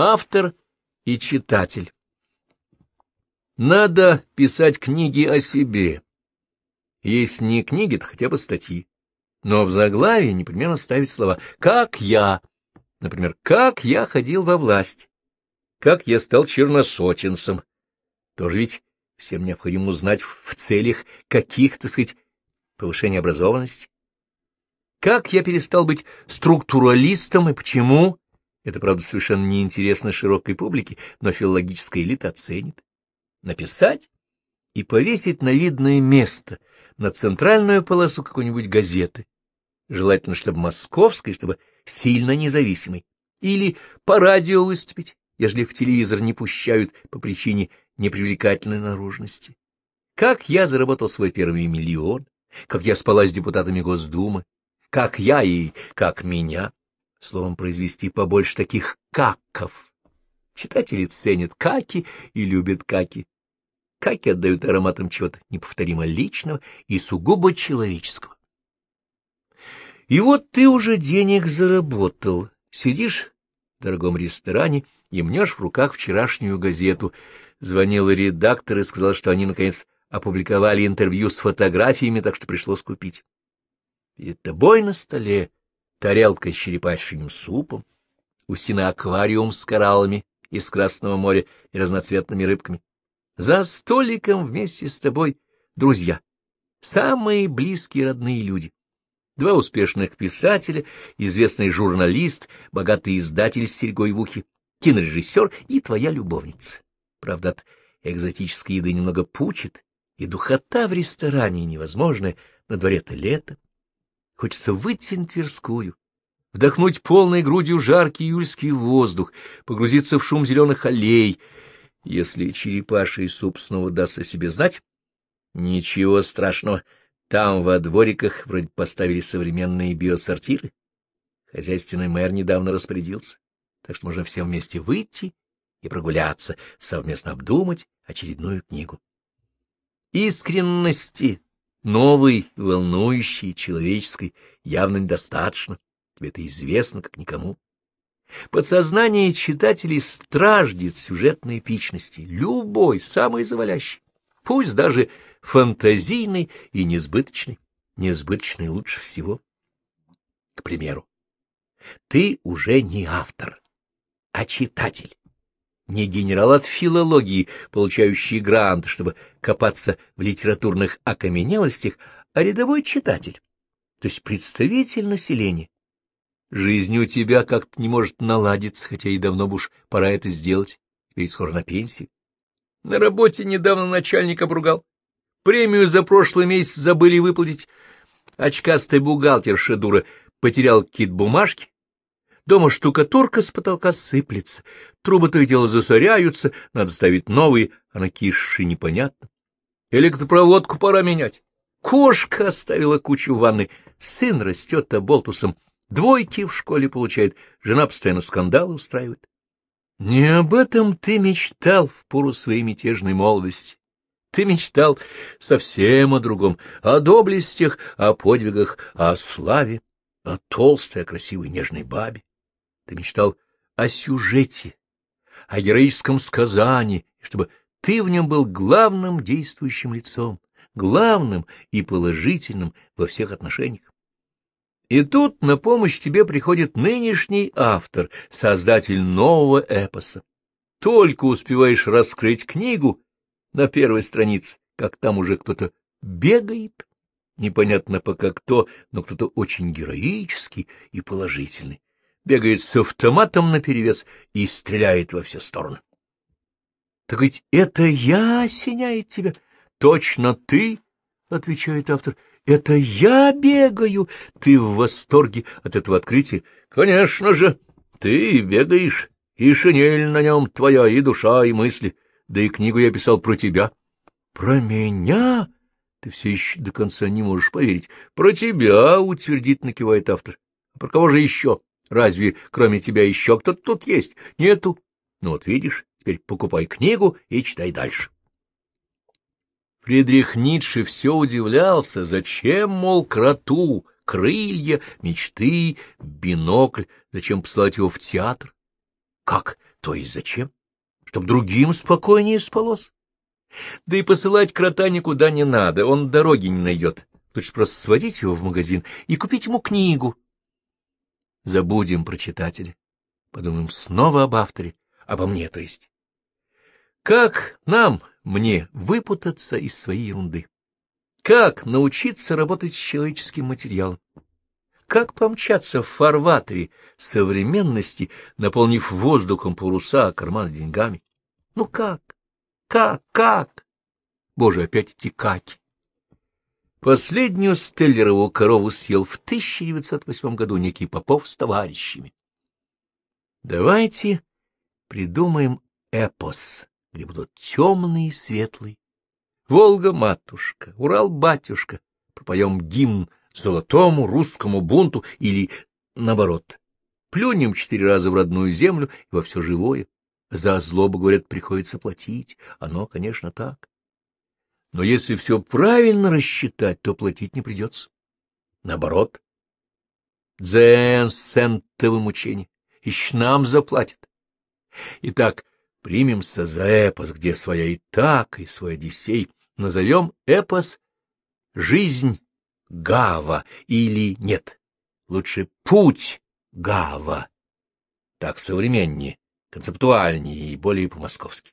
Автор и читатель. Надо писать книги о себе. Если не книги, то хотя бы статьи. Но в заглавии непременно ставить слова «как я», например, «как я ходил во власть», «как я стал черносотенцем». Тоже ведь всем необходимо узнать в целях каких, так сказать, повышения образованности. Как я перестал быть структуралистом и почему? Это, правда, совершенно неинтересно широкой публике, но филологическая элита оценит. Написать и повесить на видное место, на центральную полосу какой-нибудь газеты, желательно, чтобы московской, чтобы сильно независимой, или по радио выступить, ежели в телевизор не пущают по причине непривлекательной наружности. Как я заработал свой первый миллион, как я спала с депутатами Госдумы, как я и как меня, словом, произвести побольше таких каков Читатели ценят каки и любят каки. Каки отдают ароматом чего-то неповторимо личного и сугубо человеческого. И вот ты уже денег заработал, сидишь в дорогом ресторане и мнешь в руках вчерашнюю газету. Звонил редактор и сказал, что они, наконец, опубликовали интервью с фотографиями, так что пришлось купить. Перед тобой на столе тарелка с черепашьим супом, у стены аквариум с кораллами, из Красного моря и разноцветными рыбками. За столиком вместе с тобой друзья, самые близкие родные люди. Два успешных писателя, известный журналист, богатый издатель с серьгой в ухе, кинорежиссер и твоя любовница. Правда, от экзотической еды немного пучит, и духота в ресторане невозможная, на дворе-то лето. Хочется выйти на Тверскую, вдохнуть полной грудью жаркий июльский воздух, погрузиться в шум зеленых аллей. Если черепаший суп снова даст о себе знать, ничего страшного, там во двориках вроде поставили современные биосортиры. Хозяйственный мэр недавно распорядился, так что можно всем вместе выйти и прогуляться, совместно обдумать очередную книгу. Искренности, новой, волнующей, человеческой, явно недостаточно. Тебе это известно, как никому. Подсознание читателей страждет сюжетной эпичности, любой, самый завалящий, пусть даже фантазийный и несбыточный, несбыточный лучше всего. К примеру, ты уже не автор, а читатель, не генерал от филологии, получающий грант, чтобы копаться в литературных окаменелостях, а рядовой читатель, то есть представитель населения, Жизнь у тебя как-то не может наладиться, хотя и давно бы уж пора это сделать, ведь скоро на пенсии. На работе недавно начальник обругал. Премию за прошлый месяц забыли выплатить. Очкастый бухгалтерша дура потерял какие-то бумажки. Дома штукатурка с потолка сыплется, трубы то и дело засоряются, надо ставить новые, а на киши непонятно. Электропроводку пора менять. Кошка оставила кучу в ванной, сын растет оболтусом, Двойки в школе получает, жена постоянно скандалы устраивает. Не об этом ты мечтал в пору своей мятежной молодости. Ты мечтал совсем о другом, о доблестях, о подвигах, о славе, о толстой, о красивой, нежной бабе. Ты мечтал о сюжете, о героическом сказании, чтобы ты в нем был главным действующим лицом, главным и положительным во всех отношениях. И тут на помощь тебе приходит нынешний автор, создатель нового эпоса. Только успеваешь раскрыть книгу на первой странице, как там уже кто-то бегает. Непонятно пока кто, но кто-то очень героический и положительный. Бегает с автоматом наперевес и стреляет во все стороны. Так ведь это я осеняет тебя. Точно ты, — отвечает автор, — это я бегаю! Ты в восторге от этого открытия? Конечно же, ты бегаешь, и шинель на нем твоя, и душа, и мысли. Да и книгу я писал про тебя. Про меня? Ты все еще до конца не можешь поверить. Про тебя, утвердительно кивает автор. А про кого же еще? Разве кроме тебя еще кто-то тут есть? Нету. Ну вот видишь, теперь покупай книгу и читай дальше. Фридрих Ницше все удивлялся, зачем, мол, кроту, крылья, мечты, бинокль, зачем послать его в театр? Как? То есть зачем? Чтоб другим спокойнее спалось? Да и посылать крота никуда не надо, он дороги не найдет. Лучше просто сводить его в магазин и купить ему книгу. Забудем про читателя. Подумаем снова об авторе, обо мне, то есть. Как нам, мне, выпутаться из своей ерунды? Как научиться работать с человеческим материалом? Как помчаться в фарватере современности, наполнив воздухом паруса, карман деньгами? Ну как? Как? Как? Боже, опять эти каки! Последнюю Стеллерову корову съел в 1908 году некий Попов с товарищами. Давайте придумаем эпос, где будут темные и светлые. Волга-матушка, Урал-батюшка, пропоем гимн золотому русскому бунту или, наоборот, плюнем четыре раза в родную землю и во все живое. За злобу, говорят, приходится платить. Оно, конечно, так. Но если все правильно рассчитать, то платить не придется. Наоборот. Дзен сентовы мучения. И нам заплатят. Итак, примемся за эпос, где своя Итака и свой Одиссей. Назовем эпос «Жизнь Гава» или нет, лучше «Путь Гава». Так современнее, концептуальнее и более по-московски.